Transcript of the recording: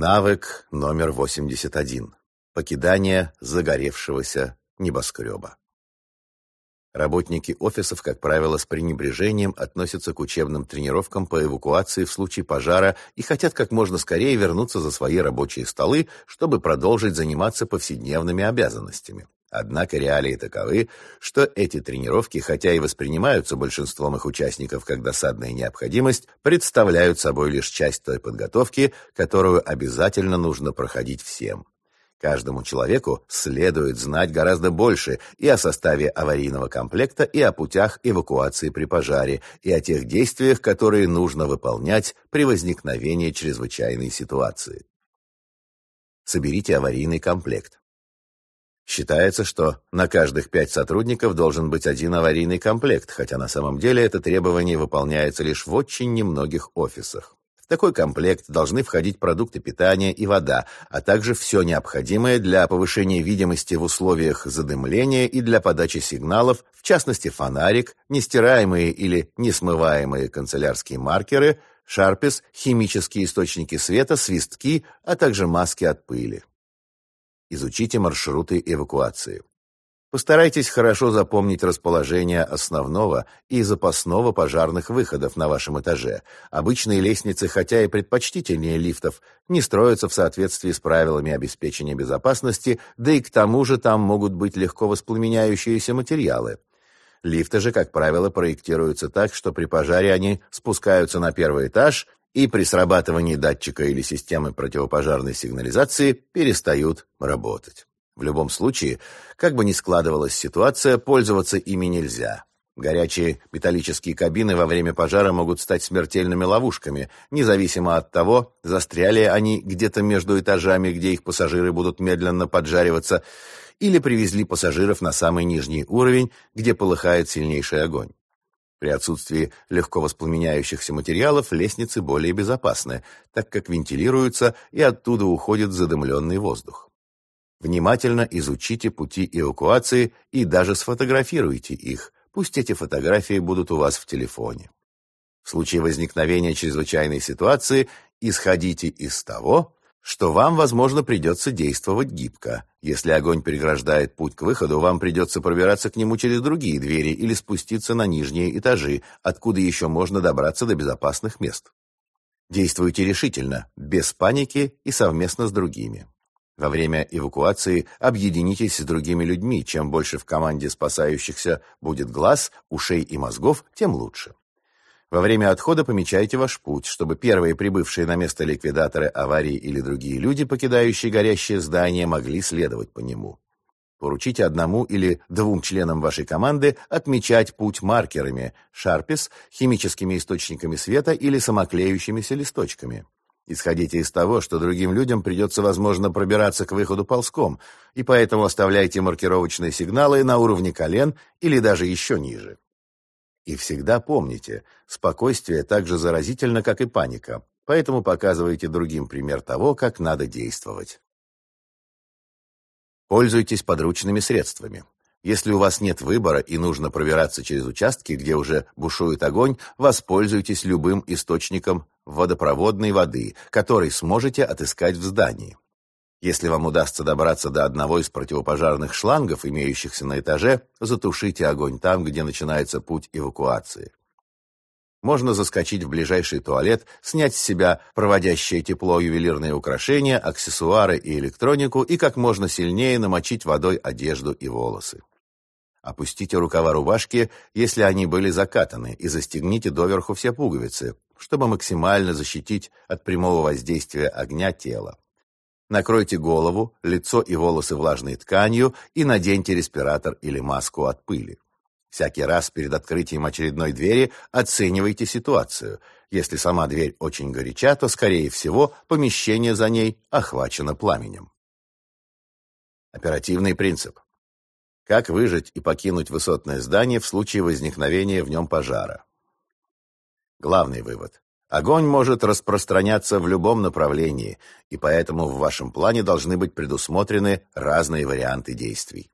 Навык номер 81. Покидание загоревшегося небоскреба. Работники офисов, как правило, с пренебрежением относятся к учебным тренировкам по эвакуации в случае пожара и хотят как можно скорее вернуться за свои рабочие столы, чтобы продолжить заниматься повседневными обязанностями. Однако реалии таковы, что эти тренировки, хотя и воспринимаются большинством их участников как досадная необходимость, представляют собой лишь часть той подготовки, которую обязательно нужно проходить всем. Каждому человеку следует знать гораздо больше и о составе аварийного комплекта, и о путях эвакуации при пожаре, и о тех действиях, которые нужно выполнять при возникновении чрезвычайной ситуации. Соберите аварийный комплект. Считается, что на каждых пять сотрудников должен быть один аварийный комплект, хотя на самом деле это требование выполняется лишь в очень немногих офисах такой комплект должны входить продукты питания и вода, а также все необходимое для повышения видимости в условиях задымления и для подачи сигналов, в частности фонарик, нестираемые или несмываемые канцелярские маркеры, шарпис, химические источники света, свистки, а также маски от пыли. Изучите маршруты эвакуации. Постарайтесь хорошо запомнить расположение основного и запасного пожарных выходов на вашем этаже. Обычные лестницы, хотя и предпочтительнее лифтов, не строятся в соответствии с правилами обеспечения безопасности, да и к тому же там могут быть легко воспламеняющиеся материалы. Лифты же, как правило, проектируются так, что при пожаре они спускаются на первый этаж и при срабатывании датчика или системы противопожарной сигнализации перестают работать. В любом случае, как бы ни складывалась ситуация, пользоваться ими нельзя. Горячие металлические кабины во время пожара могут стать смертельными ловушками, независимо от того, застряли они где-то между этажами, где их пассажиры будут медленно поджариваться, или привезли пассажиров на самый нижний уровень, где полыхает сильнейший огонь. При отсутствии легко воспламеняющихся материалов лестницы более безопасны, так как вентилируются и оттуда уходит задымленный воздух. Внимательно изучите пути эвакуации и даже сфотографируйте их. Пусть эти фотографии будут у вас в телефоне. В случае возникновения чрезвычайной ситуации исходите из того, что вам, возможно, придется действовать гибко. Если огонь преграждает путь к выходу, вам придется пробираться к нему через другие двери или спуститься на нижние этажи, откуда еще можно добраться до безопасных мест. Действуйте решительно, без паники и совместно с другими. Во время эвакуации объединитесь с другими людьми. Чем больше в команде спасающихся будет глаз, ушей и мозгов, тем лучше. Во время отхода помечайте ваш путь, чтобы первые прибывшие на место ликвидаторы аварии или другие люди, покидающие горящее здание, могли следовать по нему. Поручите одному или двум членам вашей команды отмечать путь маркерами, шарпис, химическими источниками света или самоклеющимися листочками. Исходите из того, что другим людям придется, возможно, пробираться к выходу ползком, и поэтому оставляйте маркировочные сигналы на уровне колен или даже еще ниже. И всегда помните, спокойствие так же заразительно, как и паника, поэтому показывайте другим пример того, как надо действовать. Пользуйтесь подручными средствами. Если у вас нет выбора и нужно пробираться через участки, где уже бушует огонь, воспользуйтесь любым источником водопроводной воды, который сможете отыскать в здании. Если вам удастся добраться до одного из противопожарных шлангов, имеющихся на этаже, затушите огонь там, где начинается путь эвакуации. Можно заскочить в ближайший туалет, снять с себя проводящее тепло ювелирные украшения, аксессуары и электронику и как можно сильнее намочить водой одежду и волосы. Опустите рукава рубашки, если они были закатаны, и застегните доверху все пуговицы, чтобы максимально защитить от прямого воздействия огня тело. Накройте голову, лицо и волосы влажной тканью и наденьте респиратор или маску от пыли. Всякий раз перед открытием очередной двери оценивайте ситуацию. Если сама дверь очень горяча, то, скорее всего, помещение за ней охвачено пламенем. Оперативный принцип. Как выжить и покинуть высотное здание в случае возникновения в нем пожара? Главный вывод. Огонь может распространяться в любом направлении, и поэтому в вашем плане должны быть предусмотрены разные варианты действий.